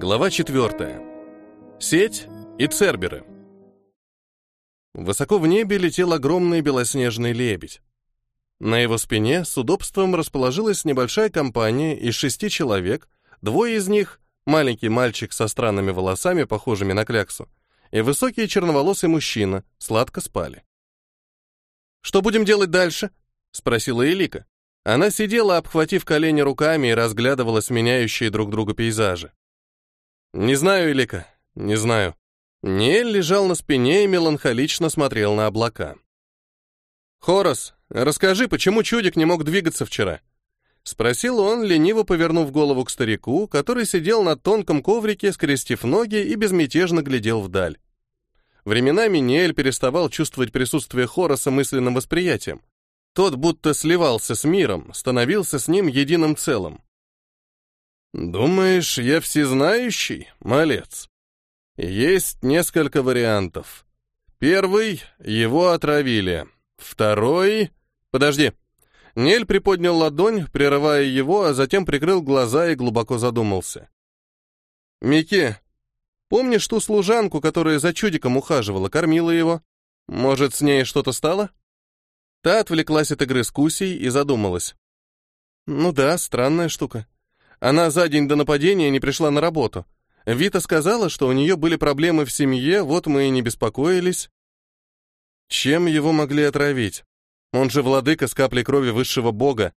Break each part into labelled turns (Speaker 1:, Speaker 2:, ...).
Speaker 1: Глава 4. Сеть и церберы. Высоко в небе летел огромный белоснежный лебедь. На его спине с удобством расположилась небольшая компания из шести человек, двое из них — маленький мальчик со странными волосами, похожими на кляксу, и высокий черноволосый мужчина, сладко спали. «Что будем делать дальше?» — спросила Элика. Она сидела, обхватив колени руками и разглядывала сменяющие друг друга пейзажи. «Не знаю, Элика, не знаю». Ниэль лежал на спине и меланхолично смотрел на облака. «Хорос, расскажи, почему чудик не мог двигаться вчера?» Спросил он, лениво повернув голову к старику, который сидел на тонком коврике, скрестив ноги и безмятежно глядел вдаль. Временами Ниэль переставал чувствовать присутствие Хороса мысленным восприятием. Тот будто сливался с миром, становился с ним единым целым. «Думаешь, я всезнающий, малец?» Есть несколько вариантов. Первый — его отравили. Второй... Подожди. Нель приподнял ладонь, прерывая его, а затем прикрыл глаза и глубоко задумался. «Микки, помнишь ту служанку, которая за чудиком ухаживала, кормила его? Может, с ней что-то стало?» Та отвлеклась от игры с Кусей и задумалась. «Ну да, странная штука. Она за день до нападения не пришла на работу. Вита сказала, что у нее были проблемы в семье, вот мы и не беспокоились. Чем его могли отравить? Он же владыка с каплей крови высшего бога.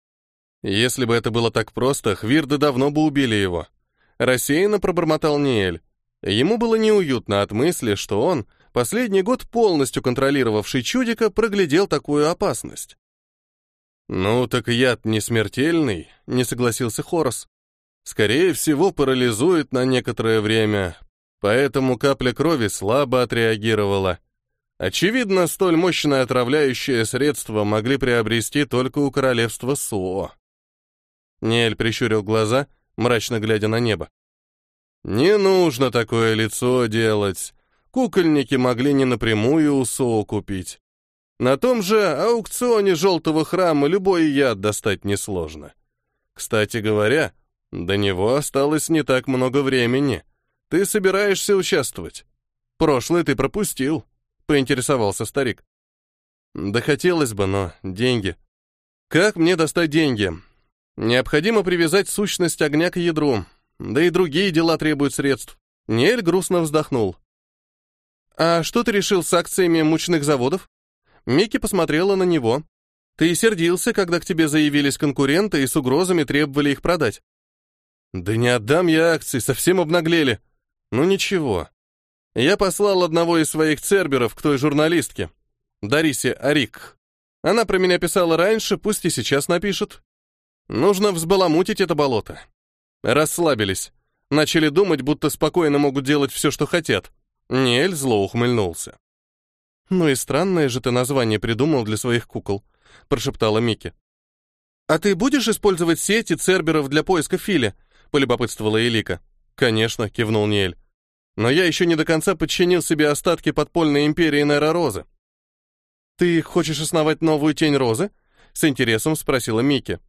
Speaker 1: Если бы это было так просто, Хвирды давно бы убили его. Рассеянно пробормотал Ниэль. Ему было неуютно от мысли, что он, последний год полностью контролировавший чудика, проглядел такую опасность. «Ну, так яд не смертельный», — не согласился Хорос скорее всего, парализует на некоторое время, поэтому капля крови слабо отреагировала. Очевидно, столь мощное отравляющее средство могли приобрести только у королевства Суо. Нель прищурил глаза, мрачно глядя на небо. «Не нужно такое лицо делать. Кукольники могли не напрямую у Суо купить. На том же аукционе Желтого храма любой яд достать несложно. Кстати говоря, до него осталось не так много времени. Ты собираешься участвовать? Прошлый ты пропустил, поинтересовался старик. Да хотелось бы, но деньги. Как мне достать деньги? Необходимо привязать сущность огня к ядру, да и другие дела требуют средств. Нель грустно вздохнул. «А что ты решил с акциями мучных заводов?» Микки посмотрела на него. «Ты сердился, когда к тебе заявились конкуренты и с угрозами требовали их продать. Да не отдам я акции, совсем обнаглели. Ну ничего. Я послал одного из своих церберов к той журналистке, Дарисе Арик. Она про меня писала раньше, пусть и сейчас напишет. Нужно взбаламутить это болото. Расслабились. Начали думать, будто спокойно могут делать все, что хотят. Нель зло ухмыльнулся. «Ну и странное же ты название придумал для своих кукол», — прошептала Микки. «А ты будешь использовать сети церберов для поиска Филя?» — полюбопытствовала Элика. «Конечно», — кивнул Ниэль. «Но я еще не до конца подчинил себе остатки подпольной империи Нера Розы». «Ты хочешь основать новую тень Розы?» — с интересом спросила Микки.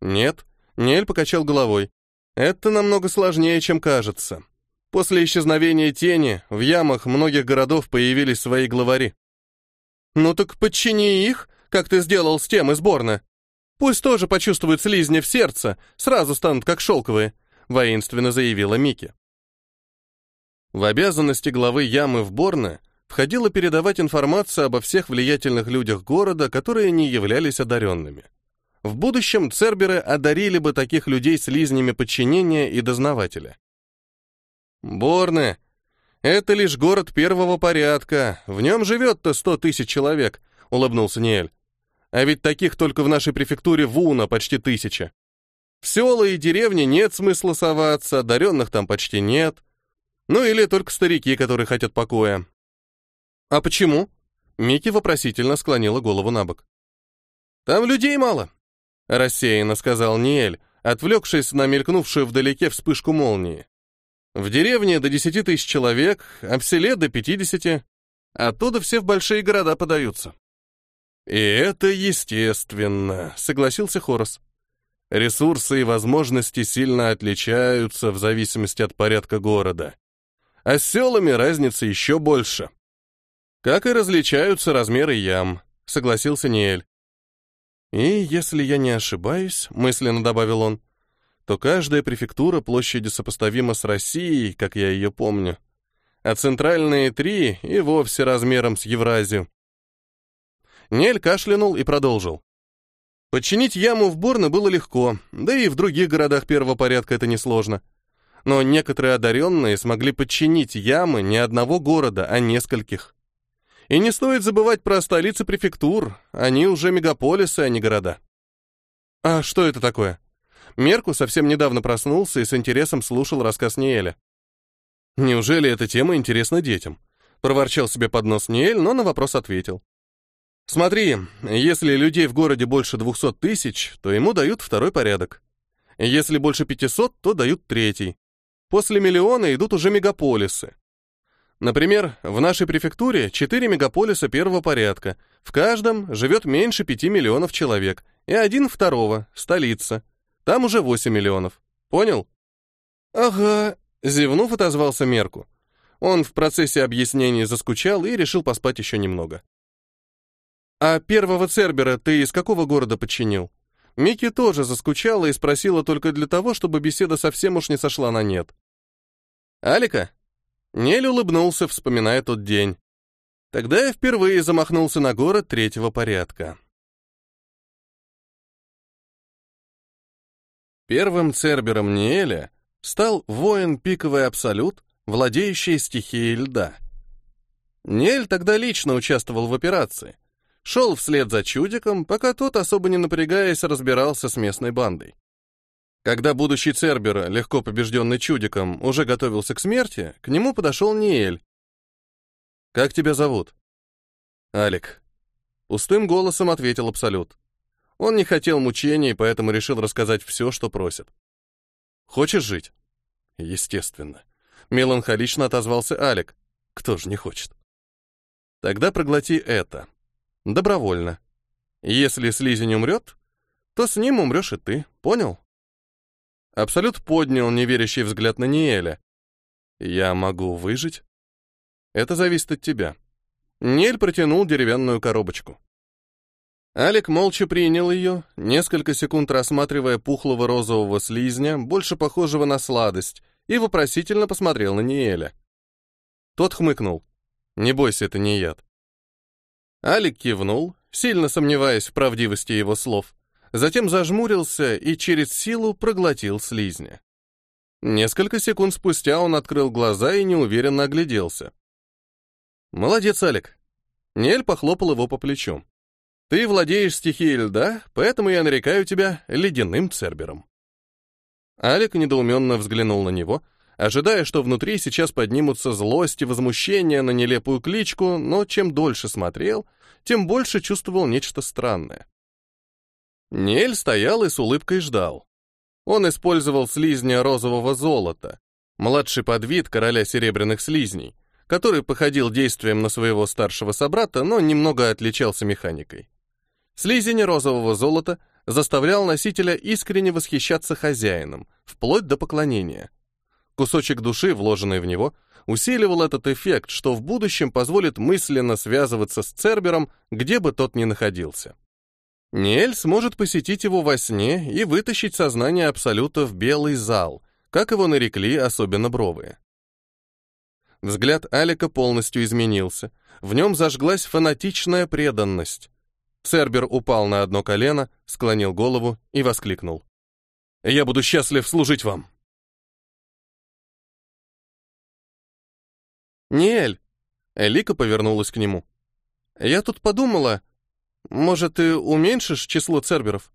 Speaker 1: «Нет», — Ниэль покачал головой. «Это намного сложнее, чем кажется. После исчезновения тени в ямах многих городов появились свои главари». «Ну так подчини их, как ты сделал с тем из Борна», Пусть тоже почувствуют слизни в сердце, сразу станут как шелковые», — воинственно заявила Мики. В обязанности главы ямы в Борне входило передавать информацию обо всех влиятельных людях города, которые не являлись одаренными. В будущем церберы одарили бы таких людей слизнями подчинения и дознавателя. Борне — это лишь город первого порядка, в нем живет-то сто тысяч человек, — улыбнулся Ниэль. А ведь таких только в нашей префектуре Вуна почти тысяча. В села и деревни нет смысла соваться, одаренных там почти нет. Ну или только старики, которые хотят покоя. А почему? Микки вопросительно склонила голову на бок. Там людей мало, рассеянно сказал Ниэль, отвлекшись на мелькнувшую вдалеке вспышку молнии. В деревне до десяти тысяч человек, а в селе до пятидесяти. Оттуда все в большие города подаются. «И это естественно», — согласился Хорос. Ресурсы и возможности сильно отличаются в зависимости от порядка города. А с селами разница еще больше. Как и различаются размеры ям, согласился Ниэль. И если я не ошибаюсь, мысленно добавил он, то каждая префектура площади сопоставима с Россией, как я ее помню. А центральные три и вовсе размером с Евразию. Нель кашлянул и продолжил. Подчинить яму в Борно было легко, да и в других городах первого порядка это несложно. Но некоторые одаренные смогли подчинить ямы не одного города, а нескольких. И не стоит забывать про столицы префектур, они уже мегаполисы, а не города. А что это такое? Мерку совсем недавно проснулся и с интересом слушал рассказ Ниэля. Неужели эта тема интересна детям? Проворчал себе под нос Ниэль, но на вопрос ответил. Смотри, если людей в городе больше 200 тысяч, то ему дают второй порядок. Если больше 500, то дают третий. После миллиона идут уже мегаполисы. Например, в нашей префектуре 4 мегаполиса первого порядка. В каждом живет меньше 5 миллионов человек. И один второго, столица. Там уже 8 миллионов. Понял? Ага, зевнув, отозвался Мерку. Он в процессе объяснений заскучал и решил поспать еще немного. «А первого Цербера ты из какого города подчинил?» Микки тоже заскучала и спросила только для того, чтобы беседа совсем уж не сошла на нет. «Алика?» Нель улыбнулся, вспоминая тот день. Тогда я впервые замахнулся на город третьего порядка. Первым Цербером Ниэля стал воин Пиковый Абсолют, владеющий стихией льда. Ниэль тогда лично участвовал в операции — шел вслед за чудиком, пока тот, особо не напрягаясь, разбирался с местной бандой. Когда будущий Цербер, легко побежденный чудиком, уже готовился к смерти, к нему подошел Ниэль. «Как тебя зовут?» «Алик». Пустым голосом ответил Абсолют. Он не хотел мучений, поэтому решил рассказать все, что просит. «Хочешь жить?» «Естественно». Меланхолично отозвался Алик. «Кто же не хочет?» «Тогда проглоти это». Добровольно. Если слизень умрет, то с ним умрешь и ты, понял? Абсолют поднял неверящий взгляд на Ниэля. Я могу выжить? Это зависит от тебя. Ниэль протянул деревянную коробочку. Алик молча принял ее, несколько секунд рассматривая пухлого розового слизня, больше похожего на сладость, и вопросительно посмотрел на Ниэля. Тот хмыкнул. «Не бойся, это не яд. Алик кивнул, сильно сомневаясь в правдивости его слов, затем зажмурился и через силу проглотил слизня. Несколько секунд спустя он открыл глаза и неуверенно огляделся. «Молодец, Алик!» Нель похлопал его по плечу. «Ты владеешь стихией льда, поэтому я нарекаю тебя ледяным цербером». Алик недоуменно взглянул на него — ожидая, что внутри сейчас поднимутся злость и возмущение на нелепую кличку, но чем дольше смотрел, тем больше чувствовал нечто странное. Нель стоял и с улыбкой ждал. Он использовал слизня розового золота, младший подвид короля серебряных слизней, который походил действием на своего старшего собрата, но немного отличался механикой. Слизень розового золота заставлял носителя искренне восхищаться хозяином, вплоть до поклонения. Кусочек души, вложенный в него, усиливал этот эффект, что в будущем позволит мысленно связываться с Цербером, где бы тот ни находился. Ниэль сможет посетить его во сне и вытащить сознание Абсолюта в белый зал, как его нарекли особенно бровые. Взгляд Алика полностью изменился. В нем зажглась фанатичная преданность. Цербер упал на одно колено, склонил голову и воскликнул. «Я буду счастлив служить вам!» «Ниэль!» Элика повернулась к нему. «Я тут подумала, может, ты уменьшишь число церберов?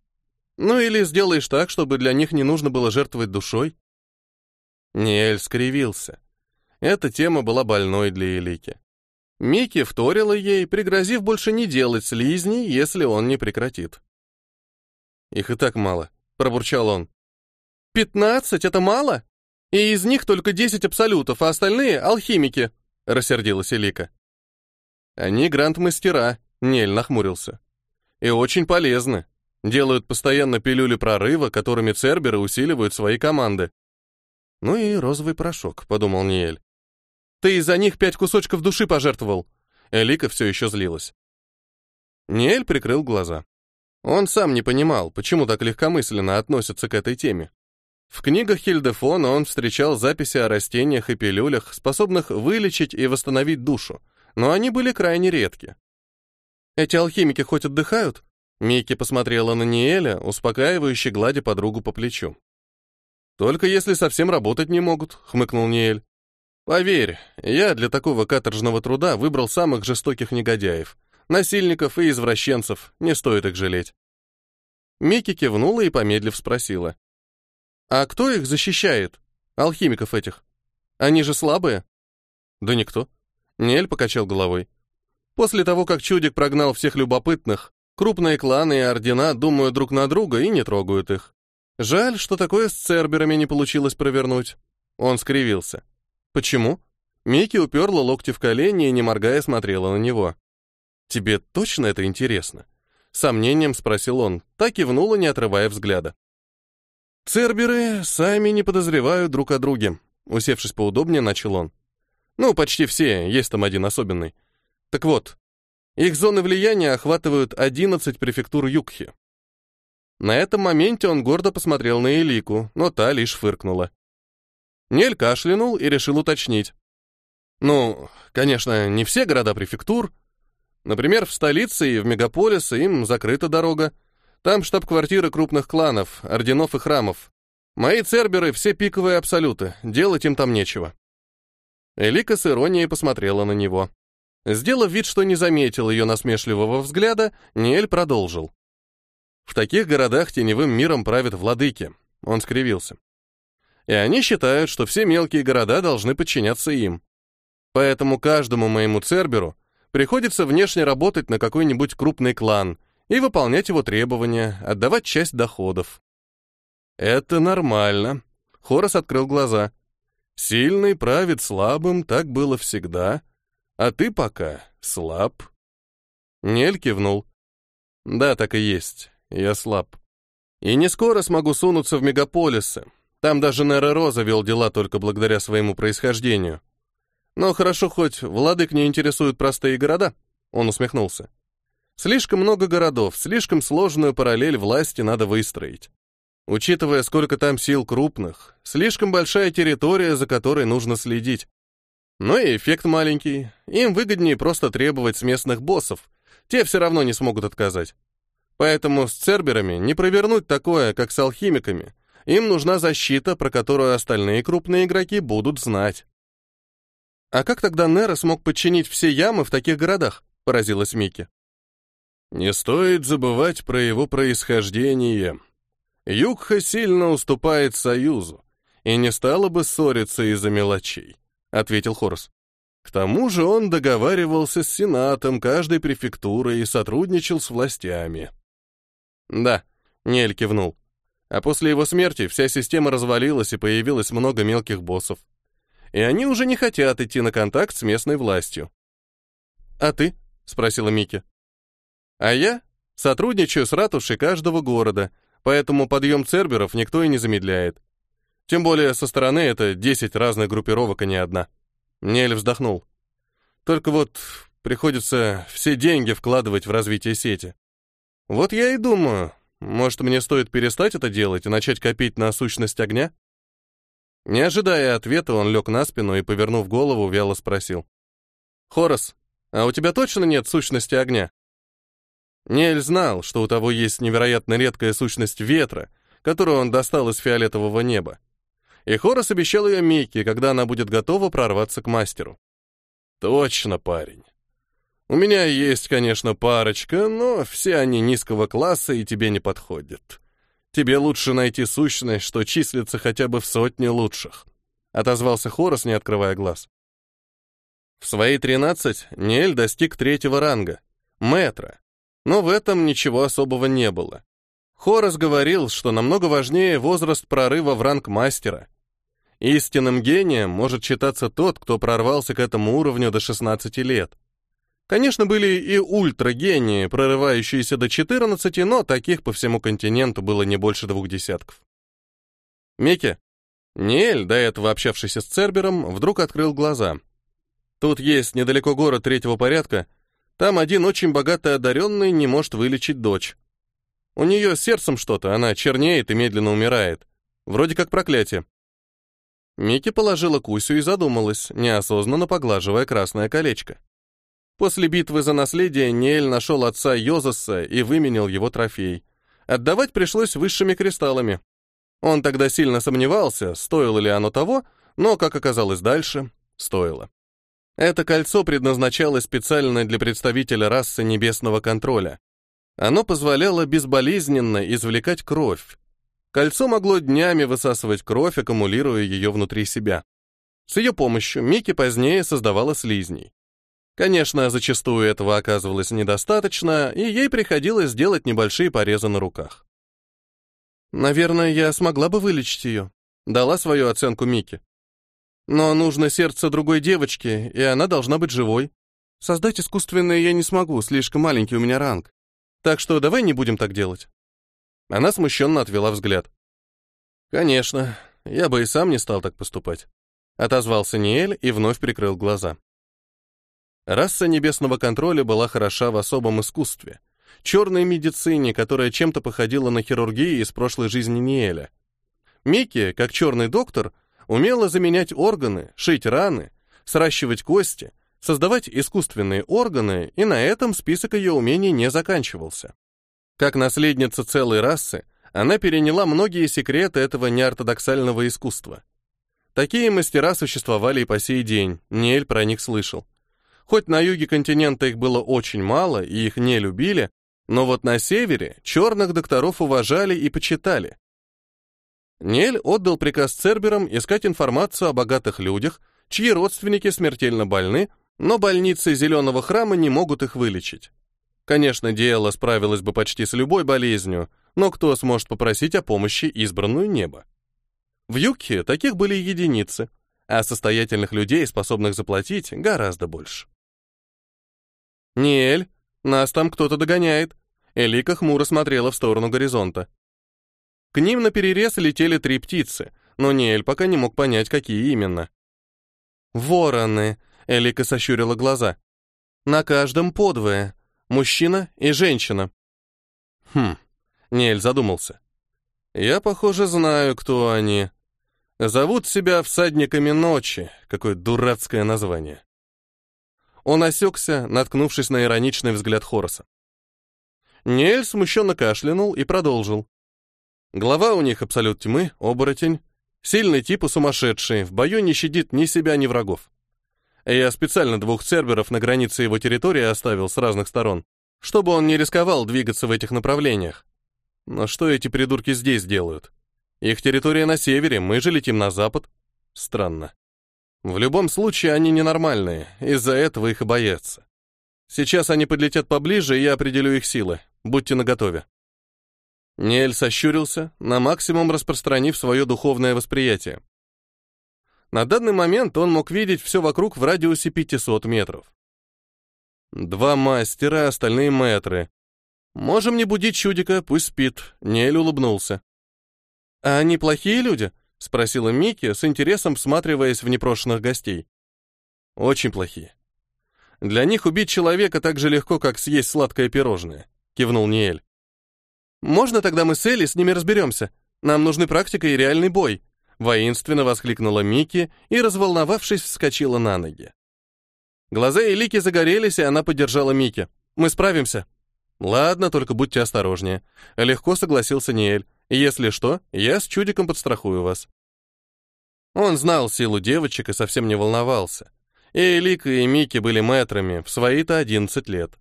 Speaker 1: Ну или сделаешь так, чтобы для них не нужно было жертвовать душой?» Ниэль скривился. Эта тема была больной для Элики. Микки вторила ей, пригрозив больше не делать слизней, если он не прекратит. «Их и так мало», — пробурчал он. «Пятнадцать — это мало? И из них только десять абсолютов, а остальные — алхимики», — рассердилась Элика. «Они гранд-мастера», — Нель нахмурился. «И очень полезны. Делают постоянно пилюли прорыва, которыми церберы усиливают свои команды. Ну и розовый порошок, подумал Ниэль. Ты из-за них пять кусочков души пожертвовал. Элика все еще злилась. Ниэль прикрыл глаза. Он сам не понимал, почему так легкомысленно относятся к этой теме. В книгах Хильдефона он встречал записи о растениях и пилюлях, способных вылечить и восстановить душу, но они были крайне редки. «Эти алхимики хоть отдыхают?» Микки посмотрела на Ниэля, успокаивающе гладя подругу по плечу. «Только если совсем работать не могут», — хмыкнул Ниэль. «Поверь, я для такого каторжного труда выбрал самых жестоких негодяев. Насильников и извращенцев, не стоит их жалеть». Микки кивнула и, помедлив, спросила. «А кто их защищает? Алхимиков этих? Они же слабые?» «Да никто». Ниэль покачал головой. После того, как чудик прогнал всех любопытных, крупные кланы и ордена думают друг на друга и не трогают их. Жаль, что такое с церберами не получилось провернуть. Он скривился. Почему? Микки уперла локти в колени и, не моргая, смотрела на него. «Тебе точно это интересно?» Сомнением спросил он, так и внула, не отрывая взгляда. «Церберы сами не подозревают друг о друге», усевшись поудобнее, начал он. «Ну, почти все, есть там один особенный. Так вот, их зоны влияния охватывают 11 префектур Юкхи. На этом моменте он гордо посмотрел на Элику, но та лишь фыркнула. Нель кашлянул и решил уточнить. Ну, конечно, не все города префектур. Например, в столице и в мегаполисе им закрыта дорога. Там штаб-квартиры крупных кланов, орденов и храмов. Мои церберы все пиковые абсолюты, делать им там нечего. Элика с иронией посмотрела на него. Сделав вид, что не заметил ее насмешливого взгляда, Ниэль продолжил. В таких городах теневым миром правят владыки. Он скривился. И они считают, что все мелкие города должны подчиняться им. Поэтому каждому моему церберу приходится внешне работать на какой-нибудь крупный клан и выполнять его требования, отдавать часть доходов. Это нормально. Хорос открыл глаза. Сильный правит слабым, так было всегда. А ты пока слаб. Нель кивнул. Да, так и есть. Я слаб. И не скоро смогу сунуться в мегаполисы. Там даже Нера Роза вел дела только благодаря своему происхождению. Но хорошо хоть владык не интересуют простые города. Он усмехнулся. Слишком много городов, слишком сложную параллель власти надо выстроить. Учитывая, сколько там сил крупных, слишком большая территория, за которой нужно следить. Но и эффект маленький. Им выгоднее просто требовать с местных боссов. Те все равно не смогут отказать. Поэтому с церберами не провернуть такое, как с алхимиками. Им нужна защита, про которую остальные крупные игроки будут знать. А как тогда Нера смог подчинить все ямы в таких городах? Поразилась Микки. Не стоит забывать про его происхождение. Югха сильно уступает Союзу и не стала бы ссориться из-за мелочей ответил Хорс. К тому же он договаривался с сенатом каждой префектуры и сотрудничал с властями. Да, Нель кивнул. А после его смерти вся система развалилась и появилось много мелких боссов. И они уже не хотят идти на контакт с местной властью. «А ты?» — спросила Мики. «А я сотрудничаю с ратушей каждого города, поэтому подъем церберов никто и не замедляет. Тем более со стороны это 10 разных группировок, а не одна. Нель вздохнул. Только вот приходится все деньги вкладывать в развитие сети. Вот я и думаю, может, мне стоит перестать это делать и начать копить на сущность огня? Не ожидая ответа, он лег на спину и, повернув голову, вяло спросил. «Хорос, а у тебя точно нет сущности огня?» Нель знал, что у того есть невероятно редкая сущность ветра, которую он достал из фиолетового неба и Хорос обещал ее Микки, когда она будет готова прорваться к мастеру. «Точно, парень. У меня есть, конечно, парочка, но все они низкого класса и тебе не подходят. Тебе лучше найти сущность, что числится хотя бы в сотне лучших», — отозвался Хорос, не открывая глаз. В свои тринадцать Ниэль достиг третьего ранга, метра, но в этом ничего особого не было. Хорос говорил, что намного важнее возраст прорыва в ранг мастера, Истинным гением может считаться тот, кто прорвался к этому уровню до 16 лет. Конечно, были и ультрагении, прорывающиеся до 14, но таких по всему континенту было не больше двух десятков. Микки, Ниэль, до этого общавшийся с Цербером, вдруг открыл глаза. Тут есть недалеко город третьего порядка, там один очень богатый одаренный не может вылечить дочь. У нее с сердцем что-то, она чернеет и медленно умирает. Вроде как проклятие. Микки положила Кусю и задумалась, неосознанно поглаживая красное колечко. После битвы за наследие Ниэль нашел отца Йозаса и выменил его трофей. Отдавать пришлось высшими кристаллами. Он тогда сильно сомневался, стоило ли оно того, но, как оказалось дальше, стоило. Это кольцо предназначалось специально для представителя расы небесного контроля. Оно позволяло безболезненно извлекать кровь. Кольцо могло днями высасывать кровь, аккумулируя ее внутри себя. С ее помощью Микки позднее создавала слизней. Конечно, зачастую этого оказывалось недостаточно, и ей приходилось делать небольшие порезы на руках. «Наверное, я смогла бы вылечить ее», — дала свою оценку Микки. «Но нужно сердце другой девочки, и она должна быть живой. Создать искусственное я не смогу, слишком маленький у меня ранг. Так что давай не будем так делать». Она смущенно отвела взгляд. «Конечно, я бы и сам не стал так поступать», — отозвался Ниэль и вновь прикрыл глаза. Раса небесного контроля была хороша в особом искусстве, черной медицине, которая чем-то походила на хирургию из прошлой жизни Ниэля. Микки, как черный доктор, умела заменять органы, шить раны, сращивать кости, создавать искусственные органы, и на этом список ее умений не заканчивался. Как наследница целой расы, она переняла многие секреты этого неортодоксального искусства. Такие мастера существовали и по сей день, Ниэль про них слышал. Хоть на юге континента их было очень мало и их не любили, но вот на севере черных докторов уважали и почитали. Нель отдал приказ Церберам искать информацию о богатых людях, чьи родственники смертельно больны, но больницы Зеленого храма не могут их вылечить. Конечно, Диэла справилась бы почти с любой болезнью, но кто сможет попросить о помощи избранную небо? В Юкхе таких были единицы, а состоятельных людей, способных заплатить, гораздо больше. «Ниэль, нас там кто-то догоняет!» Элика хмуро смотрела в сторону горизонта. К ним на перерез летели три птицы, но Ниэль пока не мог понять, какие именно. «Вороны!» — Элика сощурила глаза. «На каждом подвое. Мужчина и женщина». «Хм...» — Ниэль задумался. «Я, похоже, знаю, кто они. Зовут себя всадниками ночи. Какое дурацкое название». Он осекся, наткнувшись на ироничный взгляд Хороса. Ниэль смущенно кашлянул и продолжил. Глава у них абсолют тьмы, оборотень. Сильный тип и сумасшедший, в бою не щадит ни себя, ни врагов. Я специально двух церберов на границе его территории оставил с разных сторон, чтобы он не рисковал двигаться в этих направлениях. Но что эти придурки здесь делают? Их территория на севере, мы же летим на запад. Странно. В любом случае, они ненормальные, из-за этого их и боятся. Сейчас они подлетят поближе, и я определю их силы. Будьте наготове. Нель сощурился, на максимум распространив свое духовное восприятие. На данный момент он мог видеть все вокруг в радиусе 500 метров. Два мастера, остальные мэтры. Можем не будить чудика, пусть спит. Нель улыбнулся. А они плохие люди? — спросила Микки, с интересом всматриваясь в непрошенных гостей. «Очень плохие. Для них убить человека так же легко, как съесть сладкое пирожное», — кивнул Ниэль. «Можно тогда мы с Элли с ними разберемся? Нам нужны практика и реальный бой», — воинственно воскликнула Микки и, разволновавшись, вскочила на ноги. Глаза Элики загорелись, и она поддержала Микки. «Мы справимся». «Ладно, только будьте осторожнее», — легко согласился Ниэль. «Если что, я с чудиком подстрахую вас». Он знал силу девочек и совсем не волновался. И Элика, и Мики были мэтрами, в свои-то 11 лет.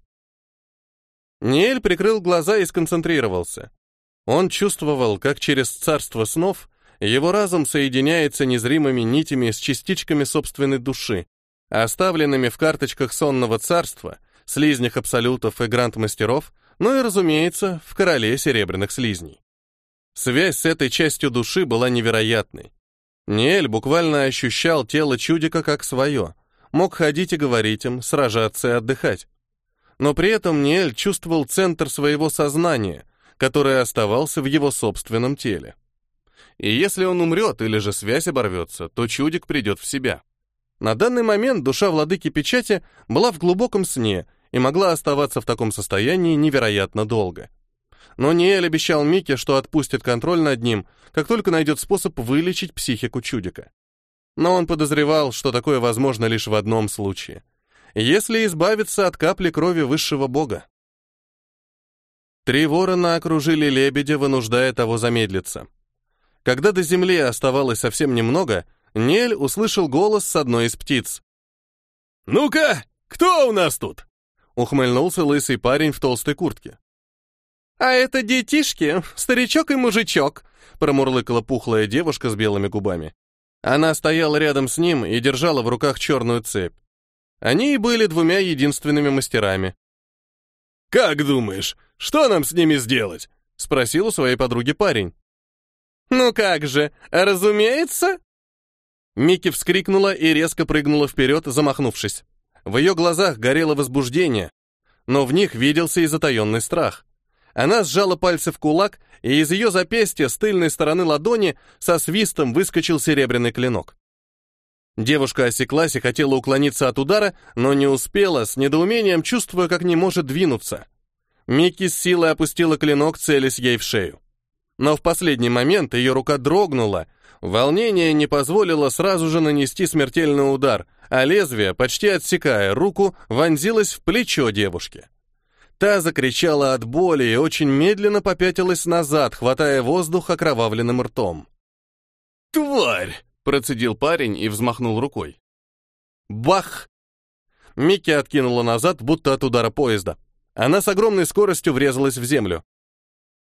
Speaker 1: Ниэль прикрыл глаза и сконцентрировался. Он чувствовал, как через царство снов его разум соединяется незримыми нитями с частичками собственной души, оставленными в карточках сонного царства, слизнях абсолютов и гранд-мастеров, ну и, разумеется, в короле серебряных слизней. Связь с этой частью души была невероятной. Ниэль буквально ощущал тело чудика как свое, мог ходить и говорить им, сражаться и отдыхать. Но при этом Ниэль чувствовал центр своего сознания, который оставался в его собственном теле. И если он умрет или же связь оборвется, то чудик придет в себя. На данный момент душа владыки печати была в глубоком сне и могла оставаться в таком состоянии невероятно долго. Но Ниэль обещал Мике, что отпустит контроль над ним, как только найдет способ вылечить психику чудика. Но он подозревал, что такое возможно лишь в одном случае. Если избавиться от капли крови высшего бога. Три ворона окружили лебедя, вынуждая того замедлиться. Когда до земли оставалось совсем немного, Нель услышал голос с одной из птиц. «Ну-ка, кто у нас тут?» Ухмыльнулся лысый парень в толстой куртке. «А это детишки, старичок и мужичок», промурлыкала пухлая девушка с белыми губами. Она стояла рядом с ним и держала в руках черную цепь. Они и были двумя единственными мастерами. «Как думаешь, что нам с ними сделать?» — спросил у своей подруги парень. «Ну как же, разумеется!» Микки вскрикнула и резко прыгнула вперед, замахнувшись. В ее глазах горело возбуждение, но в них виделся и затаенный страх. Она сжала пальцы в кулак, и из ее запястья с тыльной стороны ладони со свистом выскочил серебряный клинок. Девушка осеклась и хотела уклониться от удара, но не успела, с недоумением чувствуя, как не может двинуться. Микки с силой опустила клинок, целясь ей в шею. Но в последний момент ее рука дрогнула, волнение не позволило сразу же нанести смертельный удар, а лезвие, почти отсекая руку, вонзилось в плечо девушки. Та закричала от боли и очень медленно попятилась назад, хватая воздух окровавленным ртом. «Тварь!» — процедил парень и взмахнул рукой. Бах! Микки откинула назад, будто от удара поезда. Она с огромной скоростью врезалась в землю.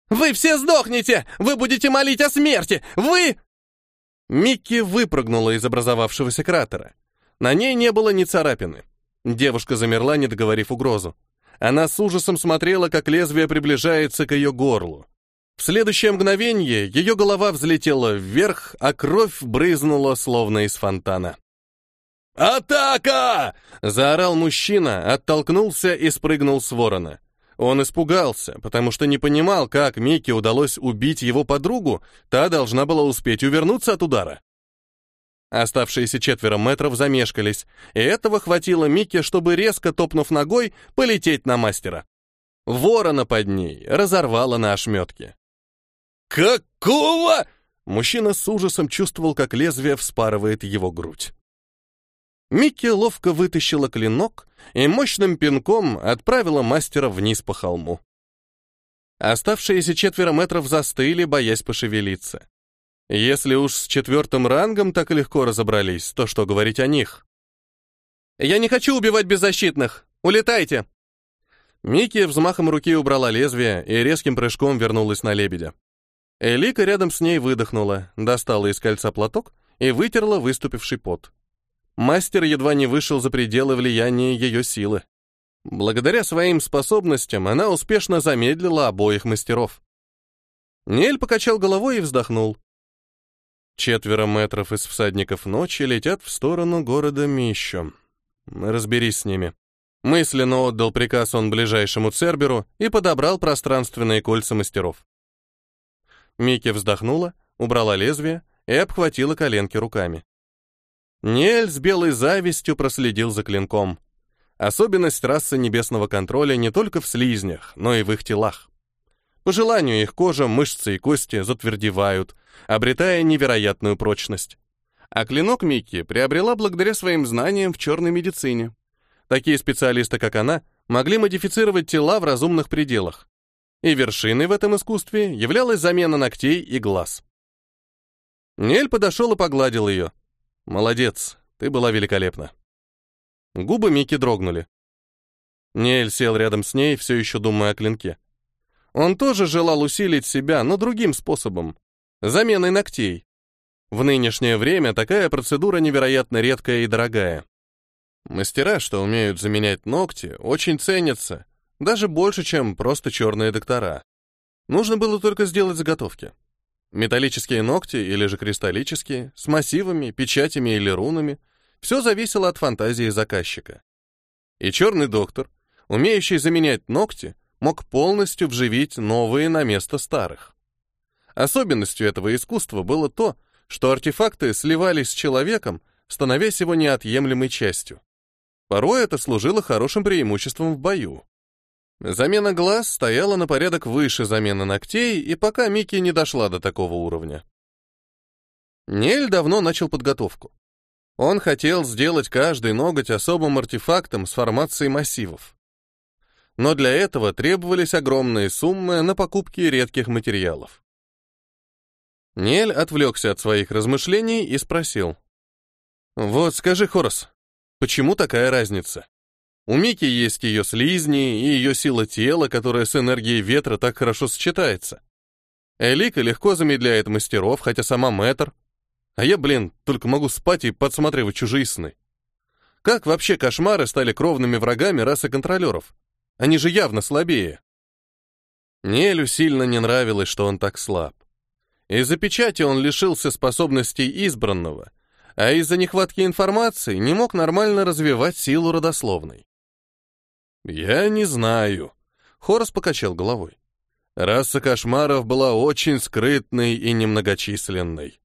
Speaker 1: «Вы все сдохнете! Вы будете молить о смерти! Вы...» Микки выпрыгнула из образовавшегося кратера. На ней не было ни царапины. Девушка замерла, не договорив угрозу. Она с ужасом смотрела, как лезвие приближается к ее горлу. В следующее мгновение ее голова взлетела вверх, а кровь брызнула, словно из фонтана. «Атака!» — заорал мужчина, оттолкнулся и спрыгнул с ворона. Он испугался, потому что не понимал, как Микки удалось убить его подругу, та должна была успеть увернуться от удара. Оставшиеся четверо метров замешкались, и этого хватило Микки, чтобы, резко топнув ногой, полететь на мастера. Ворона под ней разорвала на ошметки. «Какого?» Мужчина с ужасом чувствовал, как лезвие вспарывает его грудь. Микки ловко вытащила клинок и мощным пинком отправила мастера вниз по холму. Оставшиеся четверо метров застыли, боясь пошевелиться. Если уж с четвертым рангом так легко разобрались, то что говорить о них? «Я не хочу убивать беззащитных! Улетайте!» Микки взмахом руки убрала лезвие и резким прыжком вернулась на лебедя. Элика рядом с ней выдохнула, достала из кольца платок и вытерла выступивший пот. Мастер едва не вышел за пределы влияния ее силы. Благодаря своим способностям она успешно замедлила обоих мастеров. Нель покачал головой и вздохнул. Четверо метров из всадников ночи летят в сторону города Мищо. Разберись с ними. Мысленно отдал приказ он ближайшему Церберу и подобрал пространственные кольца мастеров. Микки вздохнула, убрала лезвие и обхватила коленки руками. Нель с белой завистью проследил за клинком. Особенность расы небесного контроля не только в слизнях, но и в их телах. По желанию их кожа, мышцы и кости затвердевают, обретая невероятную прочность. А клинок Микки приобрела благодаря своим знаниям в черной медицине. Такие специалисты, как она, могли модифицировать тела в разумных пределах. И вершиной в этом искусстве являлась замена ногтей и глаз. Нель подошел и погладил ее. «Молодец, ты была великолепна». Губы Микки дрогнули. Нель сел рядом с ней, все еще думая о клинке. Он тоже желал усилить себя, но другим способом — заменой ногтей. В нынешнее время такая процедура невероятно редкая и дорогая. Мастера, что умеют заменять ногти, очень ценятся, даже больше, чем просто черные доктора. Нужно было только сделать заготовки. Металлические ногти или же кристаллические, с массивами, печатями или рунами, все зависело от фантазии заказчика. И черный доктор умеющий заменять ногти, мог полностью вживить новые на место старых. Особенностью этого искусства было то, что артефакты сливались с человеком, становясь его неотъемлемой частью. Порой это служило хорошим преимуществом в бою. Замена глаз стояла на порядок выше замены ногтей, и пока Микки не дошла до такого уровня. Нель давно начал подготовку. Он хотел сделать каждый ноготь особым артефактом с формацией массивов. Но для этого требовались огромные суммы на покупки редких материалов. Нель отвлекся от своих размышлений и спросил. «Вот скажи, Хорос, почему такая разница? У Мики есть ее слизни и ее сила тела, которая с энергией ветра так хорошо сочетается. Элика легко замедляет мастеров, хотя сама мэтр. А я, блин, только могу спать и подсматривать чужие сны. Как вообще кошмары стали кровными врагами расы контролеров? Они же явно слабее. Нелю сильно не нравилось, что он так слаб. Из-за печати он лишился способностей избранного, а из-за нехватки информации не мог нормально развивать силу родословной. «Я не знаю», — Хорос покачал головой. Раса кошмаров была очень скрытной и немногочисленной.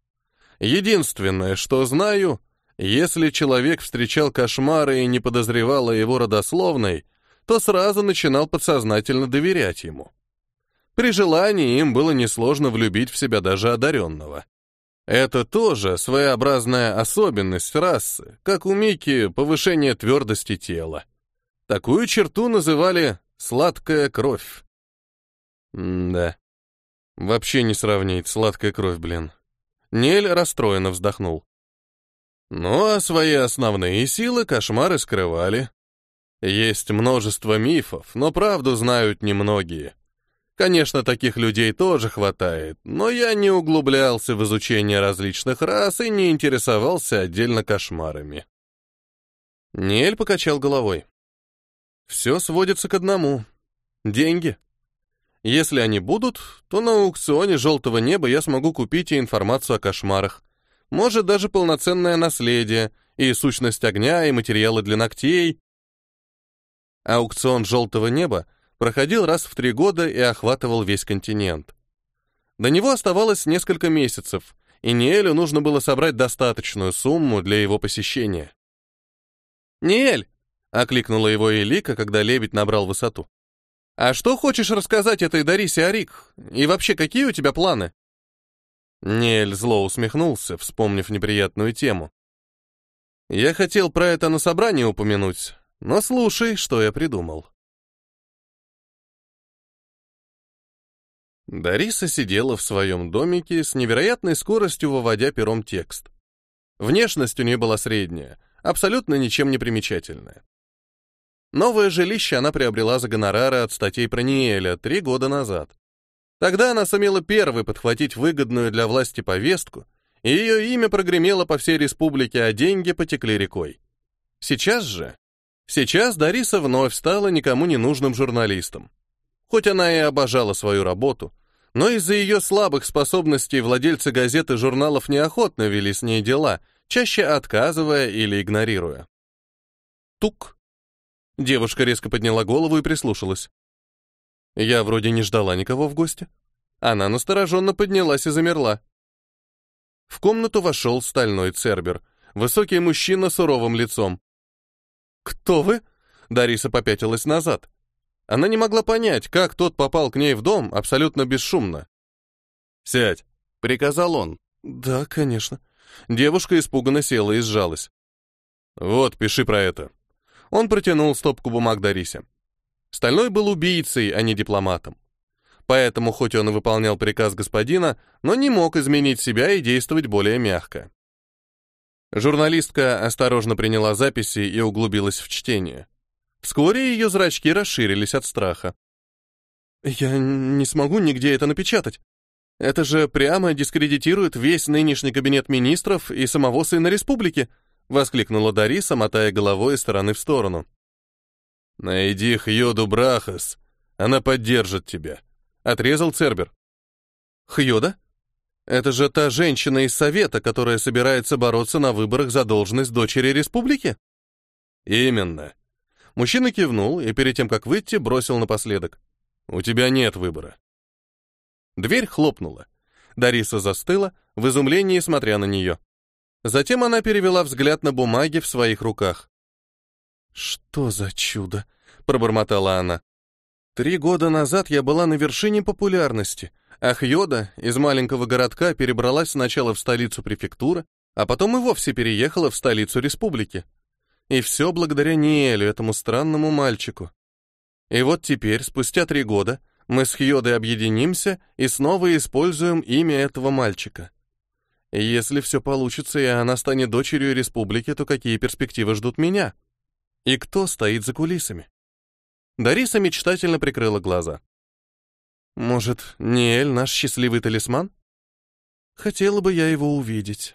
Speaker 1: Единственное, что знаю, если человек встречал кошмары и не подозревал о его родословной, то сразу начинал подсознательно доверять ему. При желании им было несложно влюбить в себя даже одаренного. Это тоже своеобразная особенность расы, как у Мики повышение твердости тела. Такую черту называли «сладкая кровь». Да. Вообще не сравнить, сладкая кровь, блин. Нель расстроенно вздохнул. Ну а свои основные силы кошмары скрывали. Есть множество мифов, но правду знают немногие. Конечно, таких людей тоже хватает, но я не углублялся в изучение различных рас и не интересовался отдельно кошмарами. Нель покачал головой. Все сводится к одному — деньги. Если они будут, то на аукционе «Желтого неба» я смогу купить и информацию о кошмарах. Может, даже полноценное наследие, и сущность огня, и материалы для ногтей. Аукцион «Желтого неба» проходил раз в три года и охватывал весь континент. До него оставалось несколько месяцев, и Ниэлю нужно было собрать достаточную сумму для его посещения. «Ниэль!» — окликнула его Элика, когда лебедь набрал высоту. «А что хочешь рассказать этой Дарисе Арик? И вообще, какие у тебя планы?» Ниэль зло усмехнулся, вспомнив неприятную тему. «Я хотел про это на собрании упомянуть, но слушай, что я придумал». Дариса сидела в своем домике с невероятной скоростью выводя пером текст. Внешность у нее была средняя, абсолютно ничем не примечательная. Новое жилище она приобрела за гонорары от статей про Ниэля три года назад. Тогда она сумела первой подхватить выгодную для власти повестку, и ее имя прогремело по всей республике, а деньги потекли рекой. Сейчас же... Сейчас Дариса вновь стала никому не нужным журналистом. Хоть она и обожала свою работу, но из-за ее слабых способностей владельцы газет и журналов неохотно вели с ней дела, чаще отказывая или игнорируя. Тук. Девушка резко подняла голову и прислушалась. Я вроде не ждала никого в гости. Она настороженно поднялась и замерла. В комнату вошел стальной цербер, высокий мужчина с суровым лицом. «Кто вы?» — Дариса попятилась назад. Она не могла понять, как тот попал к ней в дом абсолютно бесшумно. «Сядь», — приказал он. «Да, конечно». Девушка испуганно села и сжалась. «Вот, пиши про это». Он протянул стопку бумаг Дарисе. Стальной был убийцей, а не дипломатом. Поэтому, хоть он и выполнял приказ господина, но не мог изменить себя и действовать более мягко. Журналистка осторожно приняла записи и углубилась в чтение. Вскоре ее зрачки расширились от страха. «Я не смогу нигде это напечатать. Это же прямо дискредитирует весь нынешний кабинет министров и самого сына республики», воскликнула Дариса, мотая головой из стороны в сторону. «Найди Хьоду Брахас, она поддержит тебя», — отрезал Цербер. «Хьода? Это же та женщина из Совета, которая собирается бороться на выборах за должность дочери республики?» «Именно. Мужчина кивнул и перед тем, как выйти, бросил напоследок. «У тебя нет выбора». Дверь хлопнула. Дариса застыла, в изумлении смотря на нее. Затем она перевела взгляд на бумаги в своих руках. «Что за чудо?» — пробормотала она. «Три года назад я была на вершине популярности, а Хьода из маленького городка перебралась сначала в столицу префектуры, а потом и вовсе переехала в столицу республики. И все благодаря Ниэлю, этому странному мальчику. И вот теперь, спустя три года, мы с Хьодой объединимся и снова используем имя этого мальчика. Если все получится, и она станет дочерью республики, то какие перспективы ждут меня? И кто стоит за кулисами? Дариса мечтательно прикрыла глаза. Может, Ниэль наш счастливый талисман? Хотела бы я его увидеть.